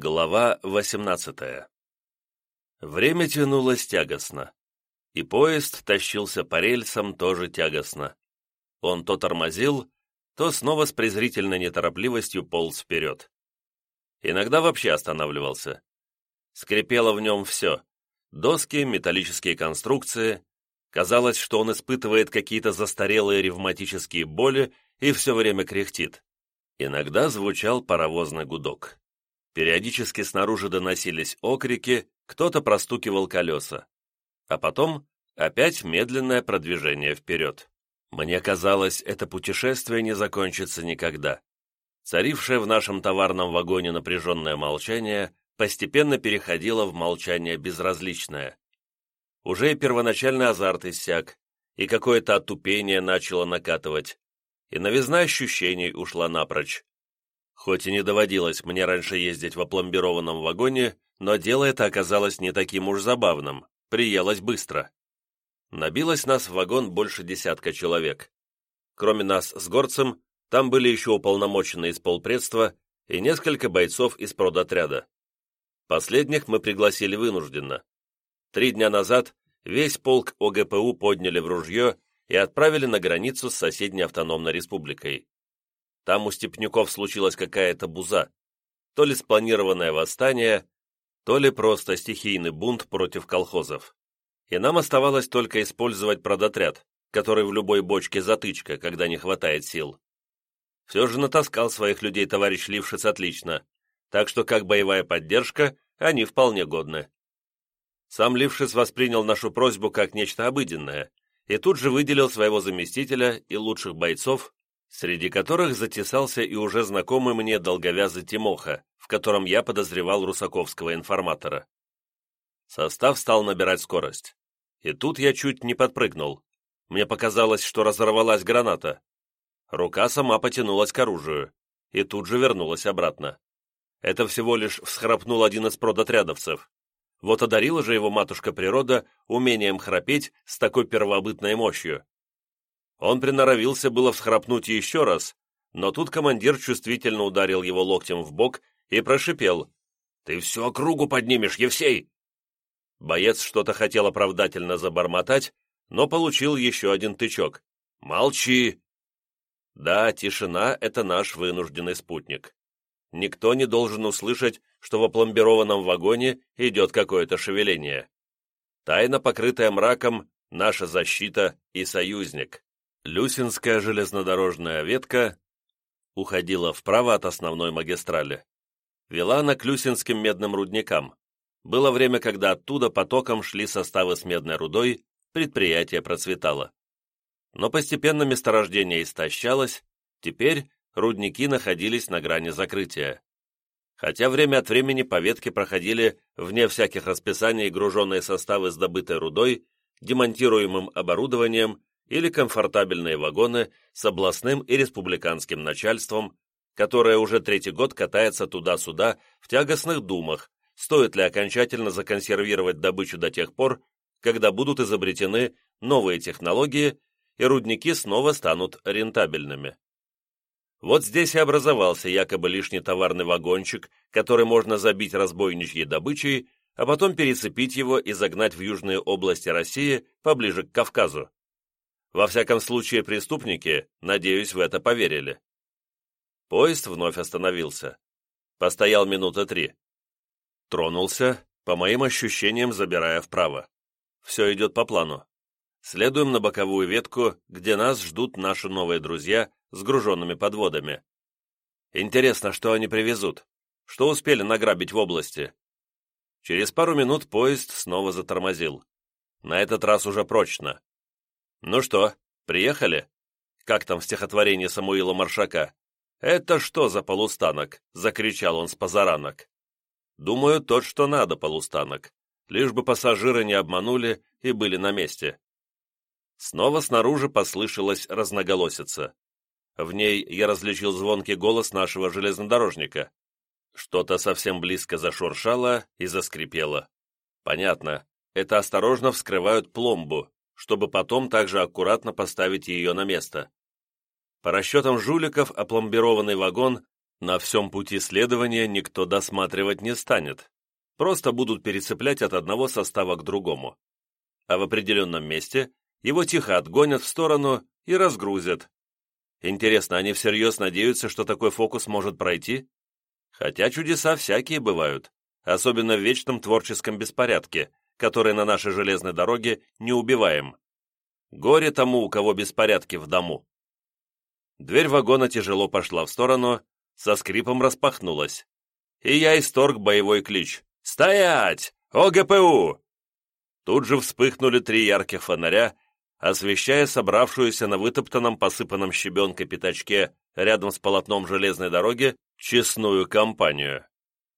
Глава 18 Время тянулось тягостно, и поезд тащился по рельсам тоже тягостно. Он то тормозил, то снова с презрительной неторопливостью полз вперед. Иногда вообще останавливался. Скрипело в нем все — доски, металлические конструкции. Казалось, что он испытывает какие-то застарелые ревматические боли и все время кряхтит. Иногда звучал паровозный гудок. Периодически снаружи доносились окрики, кто-то простукивал колеса. А потом опять медленное продвижение вперед. Мне казалось, это путешествие не закончится никогда. Царившее в нашем товарном вагоне напряженное молчание постепенно переходило в молчание безразличное. Уже и первоначальный азарт иссяк, и какое-то отупение начало накатывать, и новизна ощущений ушла напрочь. Хоть и не доводилось мне раньше ездить в опломбированном вагоне, но дело это оказалось не таким уж забавным, приелось быстро. Набилось нас в вагон больше десятка человек. Кроме нас с горцем, там были еще уполномоченные из полпредства и несколько бойцов из продотряда. Последних мы пригласили вынужденно. Три дня назад весь полк ОГПУ подняли в ружье и отправили на границу с соседней автономной республикой. Там у степняков случилась какая-то буза. То ли спланированное восстание, то ли просто стихийный бунт против колхозов. И нам оставалось только использовать продотряд, который в любой бочке затычка, когда не хватает сил. Все же натаскал своих людей товарищ Лившиц отлично, так что как боевая поддержка они вполне годны. Сам Лившиц воспринял нашу просьбу как нечто обыденное и тут же выделил своего заместителя и лучших бойцов среди которых затесался и уже знакомый мне долговязый Тимоха, в котором я подозревал русаковского информатора. Состав стал набирать скорость. И тут я чуть не подпрыгнул. Мне показалось, что разорвалась граната. Рука сама потянулась к оружию, и тут же вернулась обратно. Это всего лишь всхрапнул один из продотрядовцев. Вот одарила же его матушка природа умением храпеть с такой первобытной мощью. Он приноровился было всхрапнуть еще раз, но тут командир чувствительно ударил его локтем в бок и прошипел. «Ты всю округу поднимешь, Евсей!» Боец что-то хотел оправдательно забормотать, но получил еще один тычок. «Молчи!» Да, тишина — это наш вынужденный спутник. Никто не должен услышать, что в опломбированном вагоне идет какое-то шевеление. Тайна, покрытая мраком, наша защита и союзник. Люсинская железнодорожная ветка уходила вправо от основной магистрали. Вела она к Люсинским медным рудникам. Было время, когда оттуда потоком шли составы с медной рудой, предприятие процветало. Но постепенно месторождение истощалось, теперь рудники находились на грани закрытия. Хотя время от времени по ветке проходили, вне всяких расписаний, груженные составы с добытой рудой, демонтируемым оборудованием или комфортабельные вагоны с областным и республиканским начальством, которое уже третий год катается туда-сюда в тягостных думах, стоит ли окончательно законсервировать добычу до тех пор, когда будут изобретены новые технологии и рудники снова станут рентабельными. Вот здесь и образовался якобы лишний товарный вагончик, который можно забить разбойничьей добычей, а потом перецепить его и загнать в южные области России поближе к Кавказу. Во всяком случае, преступники, надеюсь, в это поверили. Поезд вновь остановился. Постоял минуты три. Тронулся, по моим ощущениям, забирая вправо. Все идет по плану. Следуем на боковую ветку, где нас ждут наши новые друзья с груженными подводами. Интересно, что они привезут? Что успели награбить в области? Через пару минут поезд снова затормозил. На этот раз уже прочно. «Ну что, приехали?» Как там в стихотворении Самуила Маршака? «Это что за полустанок?» — закричал он с позаранок. «Думаю, тот, что надо, полустанок. Лишь бы пассажиры не обманули и были на месте». Снова снаружи послышалась разноголосица. В ней я различил звонкий голос нашего железнодорожника. Что-то совсем близко зашуршало и заскрипело. Понятно, это осторожно вскрывают пломбу, чтобы потом также аккуратно поставить ее на место. По расчетам жуликов, опломбированный вагон На всем пути следования никто досматривать не станет, просто будут перецеплять от одного состава к другому. А в определенном месте его тихо отгонят в сторону и разгрузят. Интересно, они всерьез надеются, что такой фокус может пройти? Хотя чудеса всякие бывают, особенно в вечном творческом беспорядке, который на нашей железной дороге не убиваем. Горе тому, у кого беспорядки в дому. Дверь вагона тяжело пошла в сторону, со скрипом распахнулась. И я исторг боевой клич. «Стоять! ОГПУ!» Тут же вспыхнули три ярких фонаря, освещая собравшуюся на вытоптанном, посыпанном щебенкой пятачке рядом с полотном железной дороги честную компанию.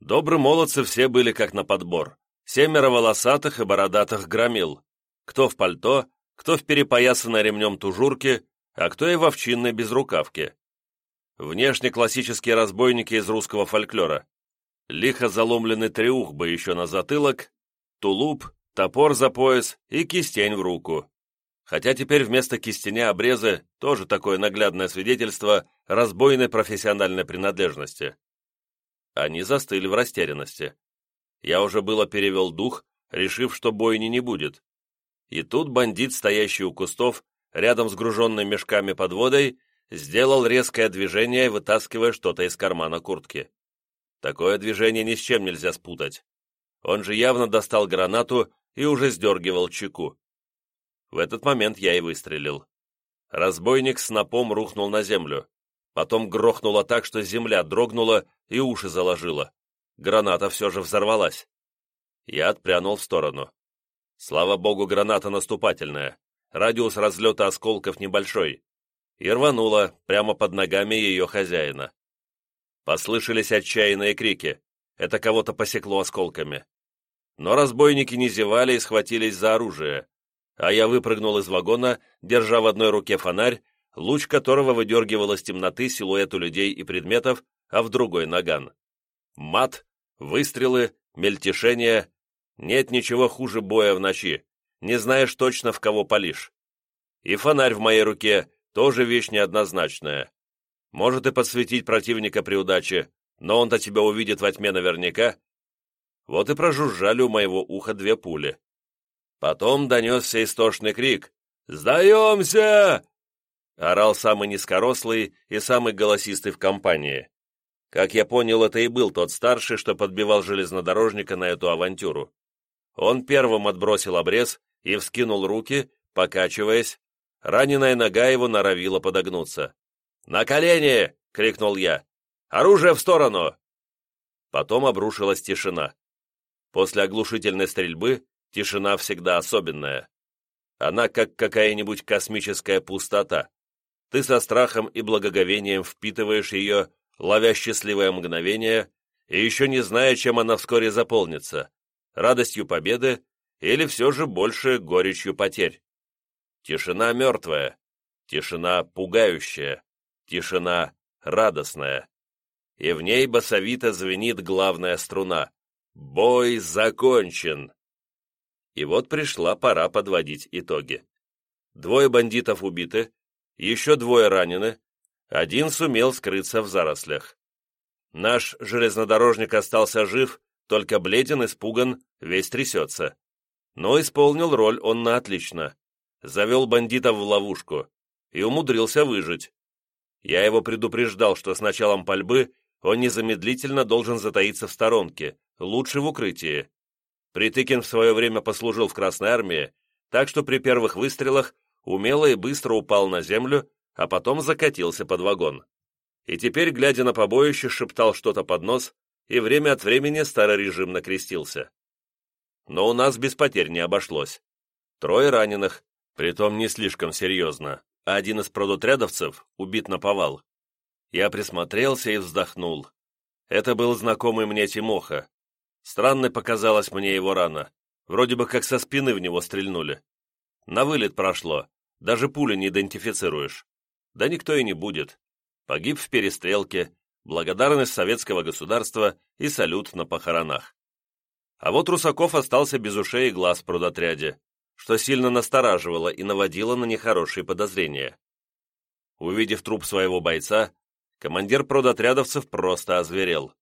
Добрые молодцы все были как на подбор. Семеро волосатых и бородатых громил. Кто в пальто, кто в перепоясанной ремнем тужурке, а кто и в овчинной безрукавке. Внешне классические разбойники из русского фольклора. Лихо заломленный треух бы еще на затылок, тулуп, топор за пояс и кистень в руку. Хотя теперь вместо кистеня обрезы тоже такое наглядное свидетельство разбойной профессиональной принадлежности. Они застыли в растерянности. Я уже было перевел дух, решив, что бойни не будет. И тут бандит, стоящий у кустов, рядом с груженными мешками под водой, сделал резкое движение, вытаскивая что-то из кармана куртки. Такое движение ни с чем нельзя спутать. Он же явно достал гранату и уже сдергивал чеку. В этот момент я и выстрелил. Разбойник с напом рухнул на землю. Потом грохнуло так, что земля дрогнула и уши заложила. Граната все же взорвалась. Я отпрянул в сторону. Слава богу, граната наступательная. Радиус разлета осколков небольшой. И рванула прямо под ногами ее хозяина. Послышались отчаянные крики. Это кого-то посекло осколками. Но разбойники не зевали и схватились за оружие, а я выпрыгнул из вагона, держа в одной руке фонарь, луч которого выдергивал из темноты силуэту людей и предметов, а в другой наган. Мат, выстрелы, мельтешение. Нет ничего хуже боя в ночи. Не знаешь точно, в кого палишь. И фонарь в моей руке тоже вещь неоднозначная. Может и подсветить противника при удаче, но он-то тебя увидит во тьме наверняка. Вот и прожужжали у моего уха две пули. Потом донесся истошный крик «Сдаемся!» Орал самый низкорослый и самый голосистый в компании. Как я понял, это и был тот старший, что подбивал железнодорожника на эту авантюру. Он первым отбросил обрез и вскинул руки, покачиваясь. Раненая нога его норовила подогнуться. «На колени!» — крикнул я. «Оружие в сторону!» Потом обрушилась тишина. После оглушительной стрельбы тишина всегда особенная. Она как какая-нибудь космическая пустота. Ты со страхом и благоговением впитываешь ее, ловя счастливое мгновение, и еще не зная, чем она вскоре заполнится — радостью победы или все же больше горечью потерь. Тишина мертвая, тишина пугающая, тишина радостная. И в ней басовито звенит главная струна. «Бой закончен!» И вот пришла пора подводить итоги. Двое бандитов убиты, еще двое ранены, один сумел скрыться в зарослях. Наш железнодорожник остался жив, только бледен, испуган, весь трясется. Но исполнил роль он на отлично. Завел бандитов в ловушку и умудрился выжить. Я его предупреждал, что с началом пальбы он незамедлительно должен затаиться в сторонке, лучше в укрытии. Притыкин в свое время послужил в Красной Армии, так что при первых выстрелах умело и быстро упал на землю, а потом закатился под вагон. И теперь, глядя на побоище, шептал что-то под нос и время от времени старорежимно крестился. Но у нас без потерь не обошлось. Трое раненых, притом не слишком серьезно, а один из продотрядовцев убит на повал. Я присмотрелся и вздохнул. Это был знакомый мне Тимоха, Странной показалась мне его рана. Вроде бы как со спины в него стрельнули. На вылет прошло. Даже пули не идентифицируешь. Да никто и не будет. Погиб в перестрелке, благодарность советского государства и салют на похоронах. А вот Русаков остался без ушей и глаз в продотряде, что сильно настораживало и наводило на нехорошие подозрения. Увидев труп своего бойца, Командир продотрядовцев просто озверел.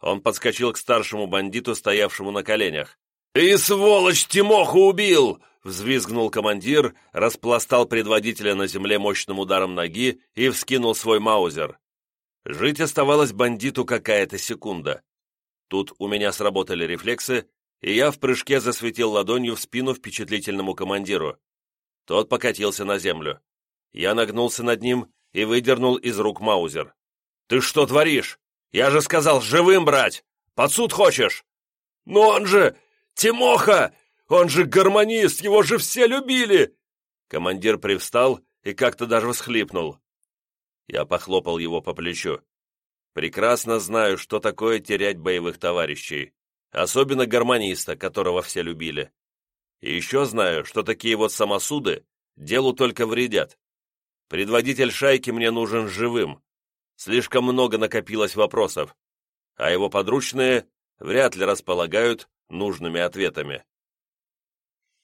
Он подскочил к старшему бандиту, стоявшему на коленях. «Ты, сволочь, Тимоху убил!» — взвизгнул командир, распластал предводителя на земле мощным ударом ноги и вскинул свой маузер. Жить оставалось бандиту какая-то секунда. Тут у меня сработали рефлексы, и я в прыжке засветил ладонью в спину впечатлительному командиру. Тот покатился на землю. Я нагнулся над ним и выдернул из рук маузер. «Ты что творишь? Я же сказал, живым брать! Под суд хочешь?» «Но он же... Тимоха! Он же гармонист, его же все любили!» Командир привстал и как-то даже всхлипнул. Я похлопал его по плечу. «Прекрасно знаю, что такое терять боевых товарищей, особенно гармониста, которого все любили. И еще знаю, что такие вот самосуды делу только вредят. Предводитель шайки мне нужен живым, Слишком много накопилось вопросов, а его подручные вряд ли располагают нужными ответами.